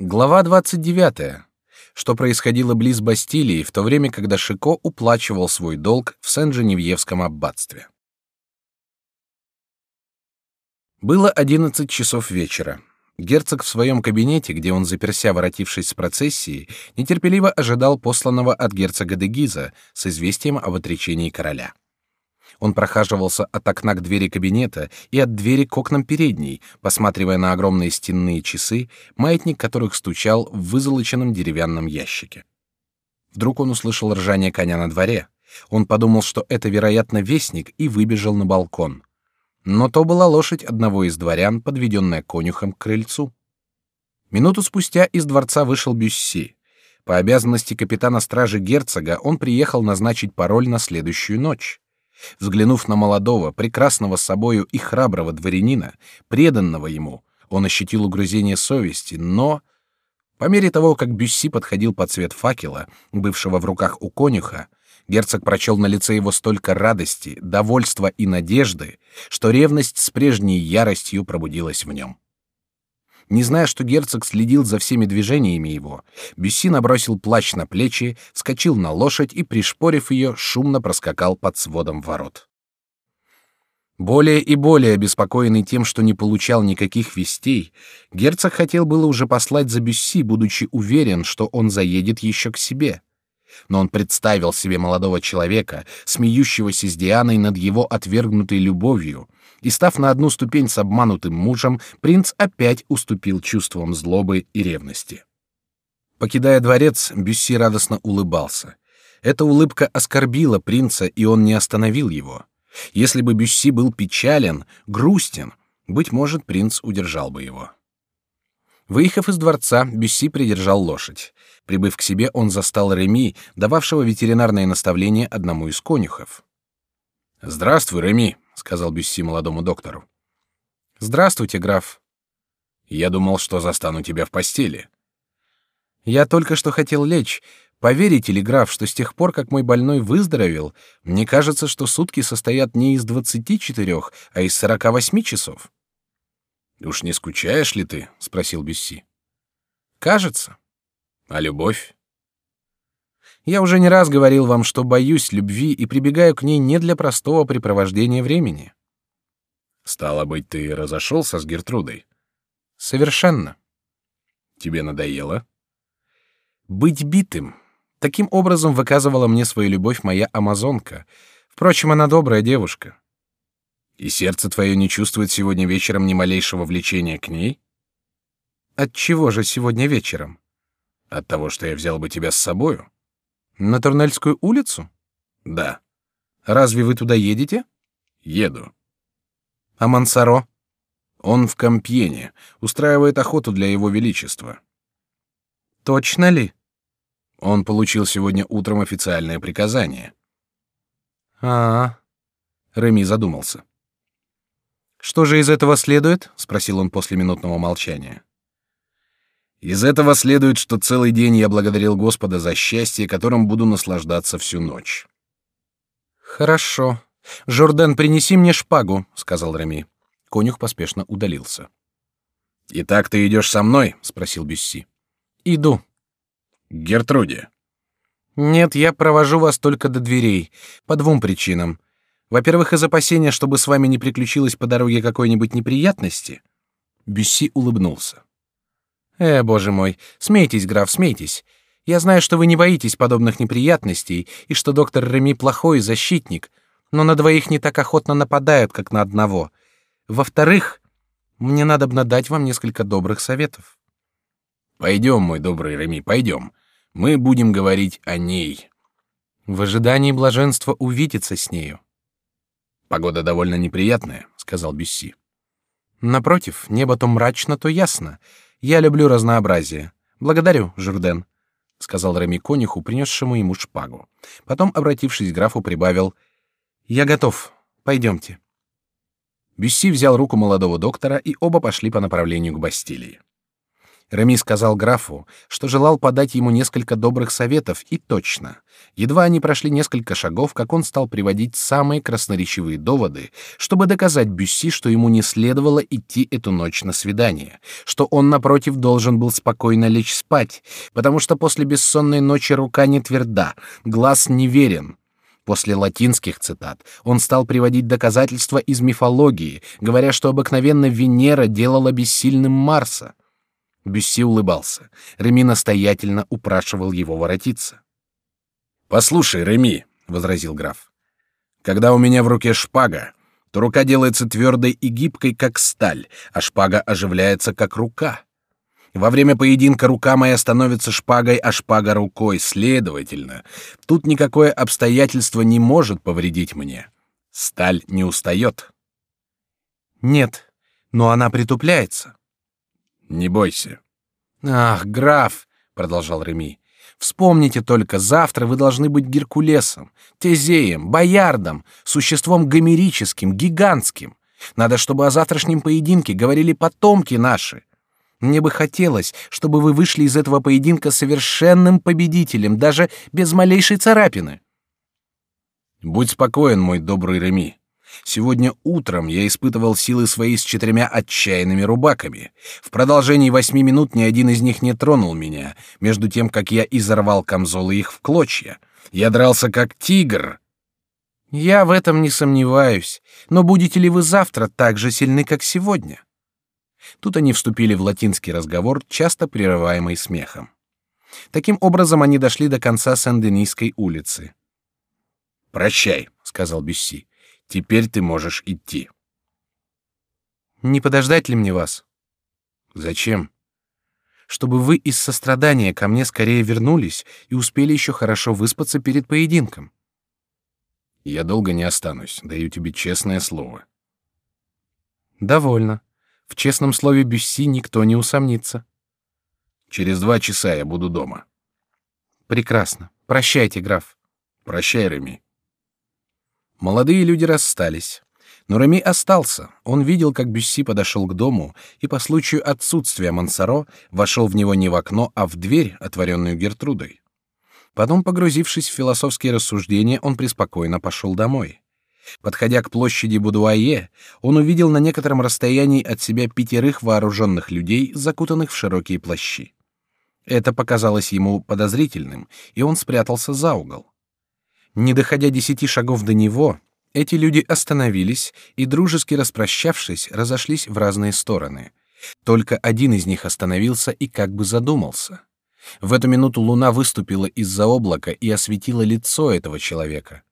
Глава 29. Что происходило близ Бастилии в то время, когда Шико уплачивал свой долг в Сен-Женевьевском аббатстве. Было одиннадцать часов вечера. Герцог в своем кабинете, где он заперся, воротившись с процессии, нетерпеливо ожидал посланного от герцога де Гиза с известием об отречении короля. Он прохаживался от окна к двери кабинета и от двери к окнам передней, посматривая на огромные стенные часы, маятник которых стучал в вызолоченном деревянном ящике. Вдруг он услышал ржание коня на дворе. Он подумал, что это, вероятно, вестник, и выбежал на балкон. Но то была лошадь одного из дворян, подведенная конюхом к крыльцу. Минуту спустя из дворца вышел Бюсси. По обязанности капитана стражи герцога он приехал назначить пароль на следующую ночь. Взглянув на молодого, прекрасного собою и храброго дворянина, преданного ему, он ощутил угрызение совести, но по мере того, как Бюсси подходил под свет факела, бывшего в руках у конюха, герцог прочел на лице его столько радости, довольства и надежды, что ревность с прежней яростью пробудилась в нем. Не зная, что герцог следил за всеми движениями его, Бюсси набросил плащ на плечи, вскочил на лошадь и, пришпорив ее, шумно проскакал под сводом ворот. Более и более обеспокоенный тем, что не получал никаких вестей, герцог хотел было уже послать за Бюсси, будучи уверен, что он заедет еще к себе. Но он представил себе молодого человека, смеющегося с Дианой над его отвергнутой любовью, и став на одну ступень с обманутым мужем, принц опять уступил чувствам злобы и ревности. Покидая дворец, Бюсси радостно улыбался. Эта улыбка оскорбила принца, и он не остановил его. Если бы Бюсси был печален, грустен, быть может, принц удержал бы его. Выехав из дворца, Бюсси придержал лошадь. Прибыв к себе, он застал Реми, дававшего ветеринарное наставление одному из конюхов. «Здравствуй, Реми», сказал Бюсси молодому доктору. Здравствуйте, граф. Я думал, что застану тебя в постели. Я только что хотел лечь. Поверите ли, граф, что с тех пор, как мой больной выздоровел, мне кажется, что сутки состоят не из двадцати четырех, а из сорока восьми часов. Уж не скучаешь ли ты? спросил Бюсси. Кажется. А любовь? Я уже не раз говорил вам, что боюсь любви и прибегаю к ней не для простого препровождения времени. Стало быть, ты разошелся с Гертрудой? Совершенно. Тебе надоело? Быть битым. Таким образом выказывала мне свою любовь моя амазонка. Впрочем, она добрая девушка. И сердце твое не чувствует сегодня вечером ни малейшего влечения к ней? От чего же сегодня вечером? От того, что я взял бы тебя с собою. На Турнельскую улицу? Да. Разве вы туда едете? Еду. А Мансаро? Он в Кампьене, устраивает охоту для его величества. Точно ли? Он получил сегодня утром официальное приказание. А, -а, -а. Реми задумался. Что же из этого следует? спросил он после минутного молчания. Из этого следует, что целый день я благодарил Господа за счастье, которым буду наслаждаться всю ночь. Хорошо. Жордан, принеси мне шпагу, сказал Реми. Конюх поспешно удалился. Итак, ты идешь со мной? спросил Бюсси. Иду. Гертруде. Нет, я провожу вас только до дверей по двум причинам. Во-первых, из опасения, чтобы с вами не приключилось по дороге какой-нибудь неприятности. Бюсси улыбнулся. Э, боже мой, смейтесь, граф, смейтесь. Я знаю, что вы не боитесь подобных неприятностей и что доктор Реми плохой защитник, но на двоих не так охотно нападают, как на одного. Во-вторых, мне надо бы дать вам несколько добрых советов. Пойдем, мой добрый Реми, пойдем. Мы будем говорить о ней. В ожидании блаженства увидеться с нею. Погода довольно неприятная, сказал Бюсси. Напротив, небо то мрачно, то ясно. Я люблю разнообразие. Благодарю, Журден, сказал Реми конюху, принесшему ему шпагу. Потом, обратившись к графу, прибавил: "Я готов. Пойдемте". Бюсси взял руку молодого доктора, и оба пошли по направлению к Бастилии. Реми сказал графу, что желал подать ему несколько добрых советов, и точно. Едва они прошли несколько шагов, как он стал приводить самые красноречивые доводы, чтобы доказать Бюсси, что ему не следовало идти эту ночь на свидание, что он, напротив, должен был спокойно лечь спать, потому что после бессонной ночи рука не тверда, глаз неверен. После латинских цитат он стал приводить доказательства из мифологии, говоря, что обыкновенно Венера делала бессильным Марса. Бюсси улыбался. Реми настоятельно упрашивал его воротиться. Послушай, Реми, возразил граф, когда у меня в руке шпага, то рука делается твердой и гибкой, как сталь, а шпага оживляется, как рука. Во время поединка рука моя становится шпагой, а шпага рукой. Следовательно, тут никакое обстоятельство не может повредить мне. Сталь не устает. Нет, но она притупляется. Не бойся. Ах, граф, продолжал Реми, вспомните только, завтра вы должны быть Геркулесом, Тезеем, Боярдом, существом гомерическим, гигантским. Надо, чтобы о завтрашнем поединке говорили потомки наши. Мне бы хотелось, чтобы вы вышли из этого поединка совершенным победителем, даже без малейшей царапины. Будь спокоен, мой добрый Реми. Сегодня утром я испытывал силы свои с четырьмя отчаянными рубаками. В продолжении восьми минут ни один из них не тронул меня, между тем, как я изорвал камзолы их в клочья. Я дрался как тигр. Я в этом не сомневаюсь. Но будете ли вы завтра так же сильны, как сегодня? Тут они вступили в латинский разговор, часто прерываемый смехом. Таким образом они дошли до конца Сен-Денисской улицы. Прощай, сказал Бюсси. Теперь ты можешь идти. Не подождать ли мне вас? Зачем? Чтобы вы из сострадания ко мне скорее вернулись и успели еще хорошо выспаться перед поединком. Я долго не останусь, даю тебе честное слово. Довольно. В честном слове Бюсси никто не усомнится. Через два часа я буду дома. Прекрасно. Прощайте, граф. Прощай, Реми. Молодые люди расстались. Но Реми остался. Он видел, как Бюсси подошел к дому и по случаю отсутствия Мансаро вошел в него не в окно, а в дверь, отворенную Гертрудой. Потом, погрузившись в философские рассуждения, он преспокойно пошел домой. Подходя к площади Будуае, он увидел на некотором расстоянии от себя пятерых вооруженных людей, закутанных в широкие плащи. Это показалось ему подозрительным, и он спрятался за угол. Не доходя десяти шагов до него, эти люди остановились и, дружески распрощавшись, разошлись в разные стороны. Только один из них остановился и как бы задумался. В эту минуту луна выступила из-за облака и осветила лицо этого человека.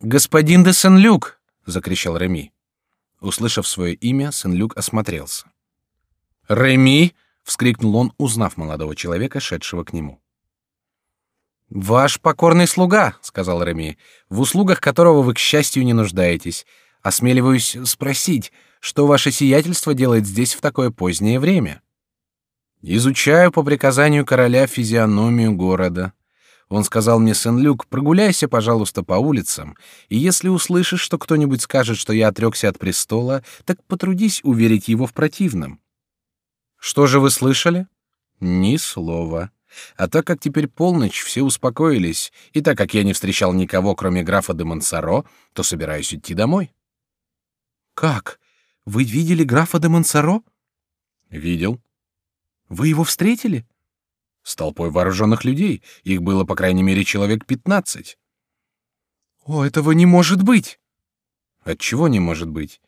«Господин де Сен-Люк!» — закричал Реми. Услышав свое имя, Сен-Люк осмотрелся. «Реми!» — вскрикнул он, узнав молодого человека, шедшего к нему. Ваш покорный слуга, сказал Реми, в услугах которого вы к счастью не нуждаетесь. Осмеливаюсь спросить, что ваше сиятельство делает здесь в такое позднее время? Изучаю по приказанию короля физиономию города. Он сказал мне, Сен-Люк, прогуляйся, пожалуйста, по улицам, и если услышишь, что кто-нибудь скажет, что я отрекся от престола, так потрудись уверить его в противном. Что же вы слышали? Ни слова. А так как теперь полночь, все успокоились, и так как я не встречал никого, кроме графа де Монсоро, то собираюсь идти домой. Как? Вы видели графа де Монсоро? Видел. Вы его встретили? С толпой вооруженных людей. Их было по крайней мере человек пятнадцать. О, этого не может быть. От чего не может быть?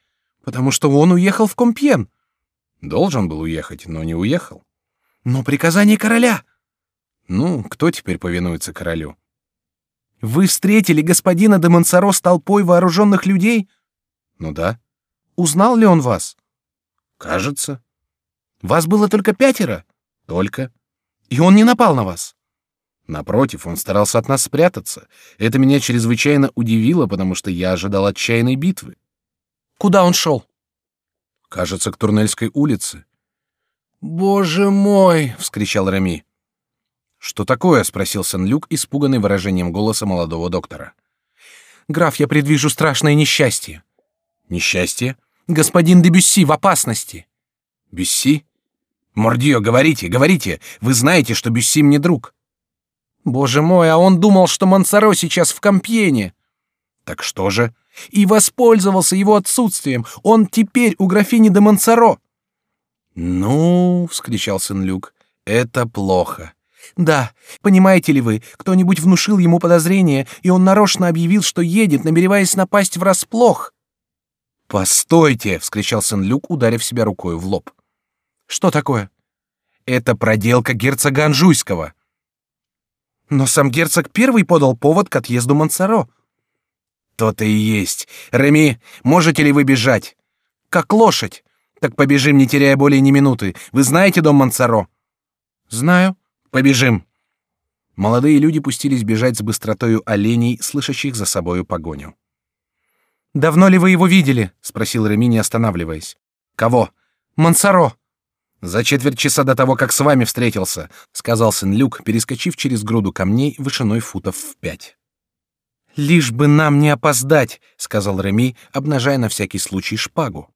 Потому что он уехал в Компьен. Должен был уехать, но не уехал. Но приказание короля. Ну, кто теперь повинуется королю? Вы встретили господина де Монсоро с толпой вооруженных людей? Ну да. Узнал ли он вас? Кажется. Вас было только пятеро? Только. И он не напал на вас? Напротив, он старался от нас спрятаться. Это меня чрезвычайно удивило, потому что я ожидал отчаянной битвы. Куда он шел? Кажется, к Турнельской улице. Боже мой! – вскричал Рами. Что такое? – спросил Сен-Люк, испуганный выражением голоса молодого доктора. Граф, я предвижу страшное несчастье. Несчастье? Господин де Бюсси в опасности. Бюсси? Мордио, говорите, говорите. Вы знаете, что Бюсси мне друг. Боже мой, а он думал, что Мансаро сейчас в Компьене. Так что же? И воспользовался его отсутствием. Он теперь у графини де Мансаро. Ну, вскричал сын Люк, это плохо. Да, понимаете ли вы, кто-нибудь внушил ему подозрение, и он нарочно объявил, что едет, намереваясь напасть врасплох. Постойте, вскричал сын Люк, ударив себя рукой в лоб. Что такое? Это проделка герцога Анжуйского. Но сам герцог первый подал повод к отъезду Мансаро. То-то и есть. Реми, можете ли вы бежать? Как лошадь. Так побежим, не теряя более ни минуты. Вы знаете дом Мансаро? Знаю. Побежим. Молодые люди пустились бежать с быстротою оленей, слышащих за собою погоню. Давно ли вы его видели? спросил Реми, не останавливаясь. Кого? Мансаро. За четверть часа до того, как с вами встретился, сказал сын Люк, перескочив через груду камней вышиной футов в пять. Лишь бы нам не опоздать, сказал Реми, обнажая на всякий случай шпагу.